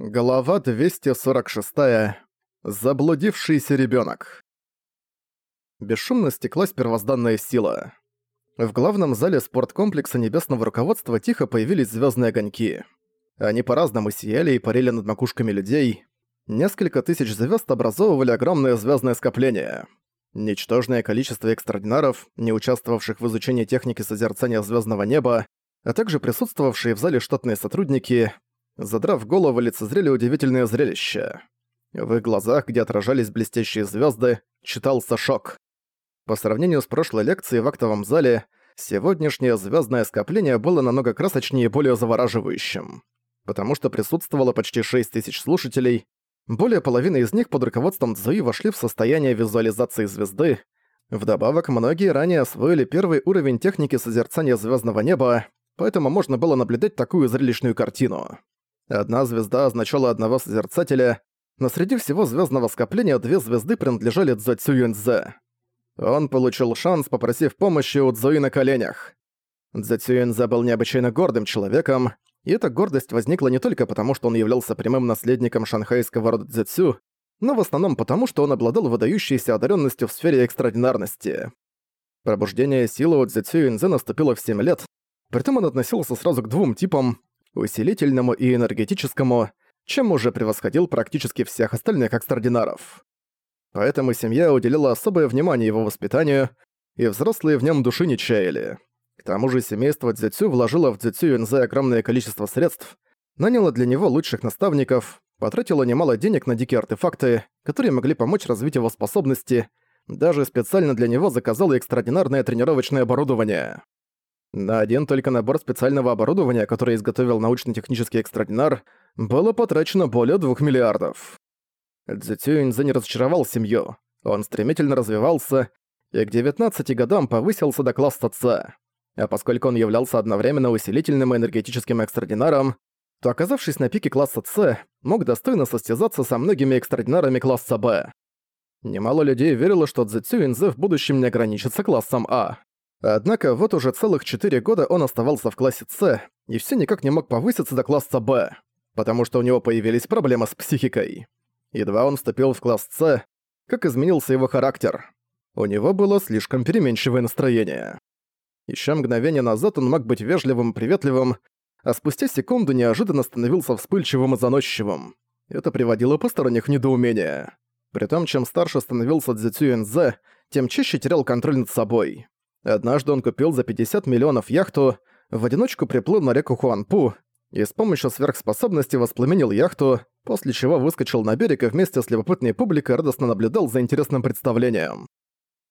Глава 246. Заблудившийся ребенок. Бесшумно стеклась первозданная сила. В главном зале спорткомплекса Небесного Руководства тихо появились звездные огоньки. Они по-разному сияли и парили над макушками людей. Несколько тысяч звезд образовывали огромное звездное скопление. Ничтожное количество экстраординаров, не участвовавших в изучении техники созерцания звездного неба, а также присутствовавшие в зале штатные сотрудники, Задрав голову, лицезрели удивительное зрелище. В их глазах, где отражались блестящие звезды, читался шок. По сравнению с прошлой лекцией в актовом зале, сегодняшнее звездное скопление было намного красочнее и более завораживающим. Потому что присутствовало почти 6 тысяч слушателей, более половины из них под руководством Цзуи вошли в состояние визуализации звезды. Вдобавок, многие ранее освоили первый уровень техники созерцания звездного неба, поэтому можно было наблюдать такую зрелищную картину. Одна звезда означала одного созерцателя, но среди всего звездного скопления две звезды принадлежали Цзо Цюэньзе. Он получил шанс, попросив помощи у Цзуи на коленях. Цзо Цюэньзе был необычайно гордым человеком, и эта гордость возникла не только потому, что он являлся прямым наследником шанхайского рода Цзэцю, но в основном потому, что он обладал выдающейся одаренностью в сфере экстраординарности. Пробуждение силы у Цзэцю Инзе наступило в 7 лет, притом он относился сразу к двум типам усилительному и энергетическому, чем уже превосходил практически всех остальных экстраординаров. Поэтому семья уделила особое внимание его воспитанию, и взрослые в нем души не чаяли. К тому же семейство Дзюцю вложило в Дзюцю Юнзе огромное количество средств, наняло для него лучших наставников, потратило немало денег на дикие артефакты, которые могли помочь развить его способности, даже специально для него заказало экстраординарное тренировочное оборудование. На один только набор специального оборудования, которое изготовил научно-технический экстраординар, было потрачено более двух миллиардов. Цзюцюинзе не разочаровал семью. Он стремительно развивался и к 19 годам повысился до класса С. А поскольку он являлся одновременно усилительным и энергетическим экстраординаром, то, оказавшись на пике класса С, мог достойно состязаться со многими экстраординарами класса Б. Немало людей верило, что Цзюцюинзе в будущем не ограничится классом А. Однако вот уже целых четыре года он оставался в классе С и все никак не мог повыситься до класса Б, потому что у него появились проблемы с психикой. Едва он вступил в класс С, как изменился его характер. У него было слишком переменчивое настроение. Еще мгновение назад он мог быть вежливым и приветливым, а спустя секунду неожиданно становился вспыльчивым и заносчивым. Это приводило посторонних в недоумение. Притом, чем старше становился Цзюцюэнзе, тем чаще терял контроль над собой. Однажды он купил за 50 миллионов яхту, в одиночку приплыл на реку Хуанпу и с помощью сверхспособности воспламенил яхту, после чего выскочил на берег и вместе с любопытной публикой радостно наблюдал за интересным представлением.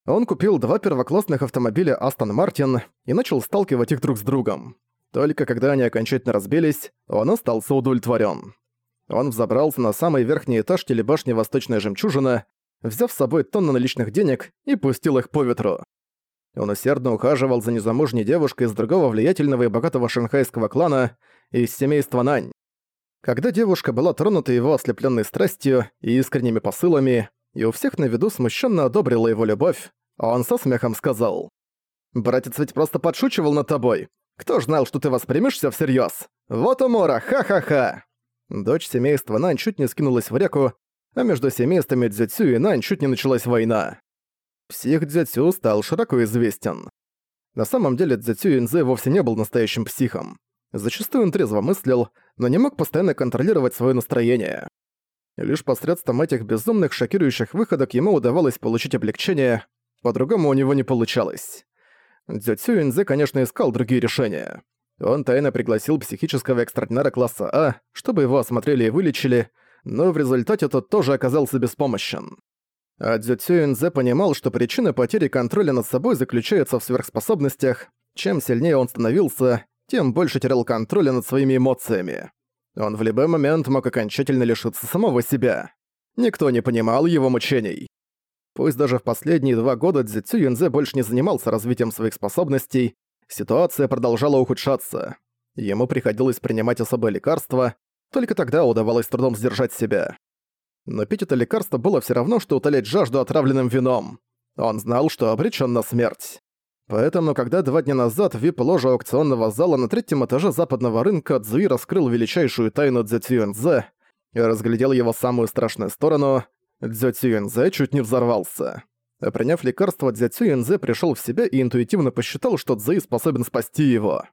Он купил два первоклассных автомобиля Aston Martin и начал сталкивать их друг с другом. Только когда они окончательно разбились, он остался удовлетворен. Он взобрался на самый верхний этаж телебашни «Восточная жемчужина», взяв с собой тонны наличных денег и пустил их по ветру. Он усердно ухаживал за незамужней девушкой из другого влиятельного и богатого шанхайского клана из семейства Нань. Когда девушка была тронута его ослепленной страстью и искренними посылами, и у всех на виду смущенно одобрила его любовь, он со смехом сказал. «Братец ведь просто подшучивал над тобой. Кто ж знал, что ты воспримешься всерьез? Вот умора, ха-ха-ха!» Дочь семейства Нань чуть не скинулась в реку, а между семействами Дзюцю и Нань чуть не началась война. Псих Дзятю стал широко известен. На самом деле Дзятю Инзе вовсе не был настоящим психом. Зачастую он трезво мыслил, но не мог постоянно контролировать свое настроение. Лишь посредством этих безумных шокирующих выходок ему удавалось получить облегчение, по-другому у него не получалось. Дзюцю Инзе, конечно, искал другие решения. Он тайно пригласил психического экстраординара класса А, чтобы его осмотрели и вылечили, но в результате тот тоже оказался беспомощен. А Дзюцюинзе понимал, что причина потери контроля над собой заключается в сверхспособностях. Чем сильнее он становился, тем больше терял контроля над своими эмоциями. Он в любой момент мог окончательно лишиться самого себя. Никто не понимал его мучений. Пусть даже в последние два года Дзюцю больше не занимался развитием своих способностей, ситуация продолжала ухудшаться. Ему приходилось принимать особые лекарства, только тогда удавалось трудом сдержать себя но пить это лекарство было все равно, что утолять жажду отравленным вином. Он знал, что обречен на смерть. Поэтому, когда два дня назад в вип-ложе аукционного зала на третьем этаже западного рынка Цзуи раскрыл величайшую тайну Цзэцюэнзе, и разглядел его самую страшную сторону, Дзё Цюэнзе чуть не взорвался. Приняв лекарство, Дзё Цюэнзе пришёл в себя и интуитивно посчитал, что Цзэй способен спасти его.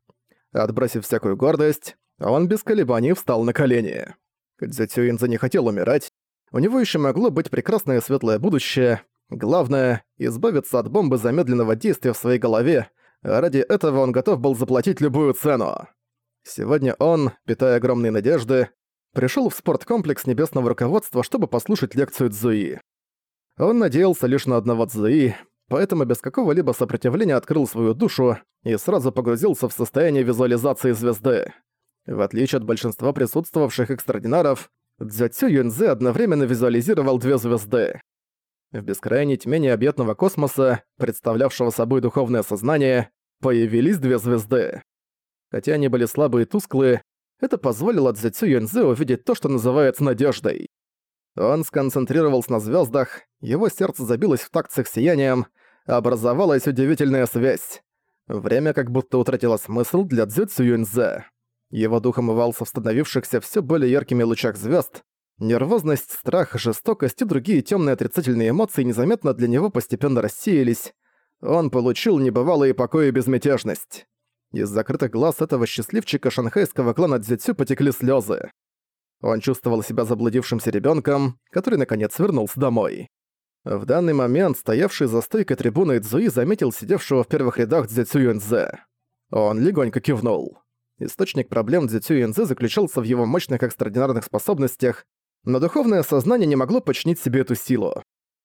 Отбросив всякую гордость, он без колебаний встал на колени. Дзё Цюэнзе не хотел умирать, у него ещё могло быть прекрасное светлое будущее. Главное — избавиться от бомбы замедленного действия в своей голове, а ради этого он готов был заплатить любую цену. Сегодня он, питая огромные надежды, пришел в спорткомплекс небесного руководства, чтобы послушать лекцию Цзуи. Он надеялся лишь на одного Цзуи, поэтому без какого-либо сопротивления открыл свою душу и сразу погрузился в состояние визуализации звезды. В отличие от большинства присутствовавших экстрадинаров, Цзюцю Юнзе одновременно визуализировал две звезды. В бескрайней тьме необъятного космоса, представлявшего собой духовное сознание, появились две звезды. Хотя они были слабые и тусклые, это позволило Цзюцю Юнзе увидеть то, что называется надеждой. Он сконцентрировался на звездах, его сердце забилось в такт с их сиянием, образовалась удивительная связь. Время как будто утратило смысл для Цзюцю Юнзе. Его дух омывался в становившихся все более яркими лучах звезд. Нервозность, страх, жестокость и другие темные отрицательные эмоции незаметно для него постепенно рассеялись. Он получил небывалый покой и безмятежность. Из закрытых глаз этого счастливчика шанхайского клана Дзюцю потекли слезы. Он чувствовал себя заблудившимся ребенком, который наконец вернулся домой. В данный момент стоявший за стойкой трибуны Цзуи заметил сидевшего в первых рядах Дзюцю Юнзе. Он легонько кивнул. Источник проблем Дзюцю Юнзе заключался в его мощных экстраординарных способностях, но духовное сознание не могло подчинить себе эту силу.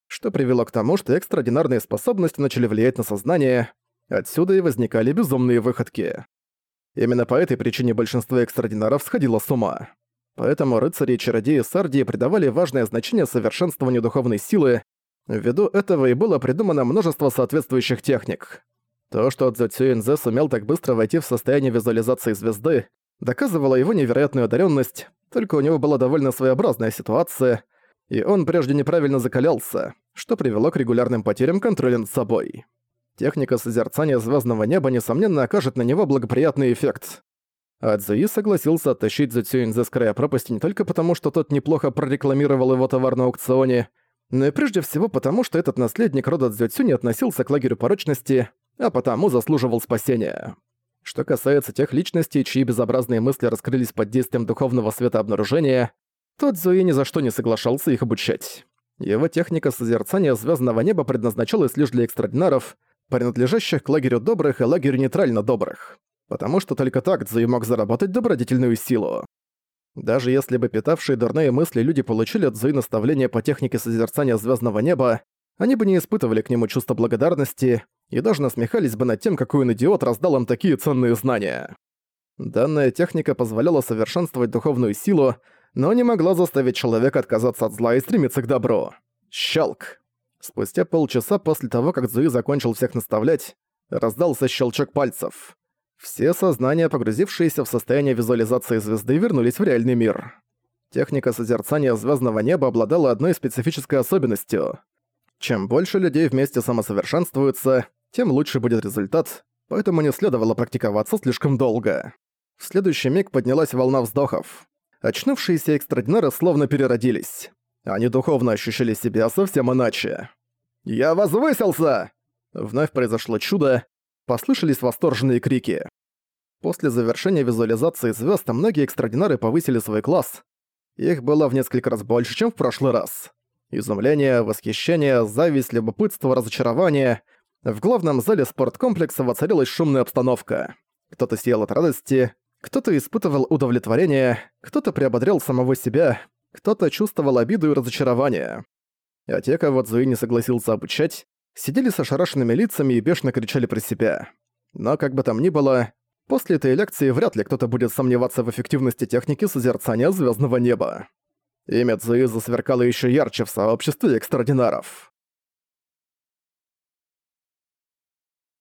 Что привело к тому, что экстраординарные способности начали влиять на сознание, Отсюда и возникали безумные выходки. Именно по этой причине большинство экстрадинаров сходило с ума. Поэтому рыцари и чародеи Сардии придавали важное значение совершенствованию духовной силы, ввиду этого и было придумано множество соответствующих техник. То, что Цзо Цюэнзе сумел так быстро войти в состояние визуализации звезды, доказывало его невероятную одаренность, только у него была довольно своеобразная ситуация, и он прежде неправильно закалялся, что привело к регулярным потерям контроля над собой. Техника созерцания звездного неба, несомненно, окажет на него благоприятный эффект. А Цзуи согласился оттащить Зацюинзе с края пропасти не только потому, что тот неплохо прорекламировал его товар на аукционе, но и прежде всего потому, что этот наследник рода Цзюцю не относился к лагерю порочности, а потому заслуживал спасения. Что касается тех личностей, чьи безобразные мысли раскрылись под действием духовного света обнаружения, то Цзуи ни за что не соглашался их обучать. Его техника созерцания звездного неба предназначалась лишь для экстрадинаров — принадлежащих к лагерю добрых и лагерю нейтрально добрых, потому что только так Цзуи мог заработать добродетельную силу. Даже если бы питавшие дурные мысли люди получили от Цзуи наставления по технике созерцания звездного неба, они бы не испытывали к нему чувства благодарности и даже насмехались бы над тем, какой он идиот раздал им такие ценные знания. Данная техника позволяла совершенствовать духовную силу, но не могла заставить человека отказаться от зла и стремиться к добру. Щелк. Спустя полчаса после того, как Цзуи закончил всех наставлять, раздался щелчок пальцев. Все сознания, погрузившиеся в состояние визуализации звезды, вернулись в реальный мир. Техника созерцания звездного неба обладала одной специфической особенностью. Чем больше людей вместе самосовершенствуются, тем лучше будет результат, поэтому не следовало практиковаться слишком долго. В следующий миг поднялась волна вздохов. Очнувшиеся экстрадинары словно переродились. Они духовно ощущали себя совсем иначе. «Я возвысился!» Вновь произошло чудо, послышались восторженные крики. После завершения визуализации звезд многие экстрадинары повысили свой класс. Их было в несколько раз больше, чем в прошлый раз. Изумление, восхищение, зависть, любопытство, разочарование. В главном зале спорткомплекса воцарилась шумная обстановка. Кто-то сиял от радости, кто-то испытывал удовлетворение, кто-то приободрял самого себя, кто-то чувствовал обиду и разочарование. А те, кого Цзуи не согласился обучать, сидели с ошарашенными лицами и бешено кричали про себя. Но как бы там ни было, после этой лекции вряд ли кто-то будет сомневаться в эффективности техники созерцания звездного неба. Имя Цзуи засверкало еще ярче в сообществе экстрадинаров.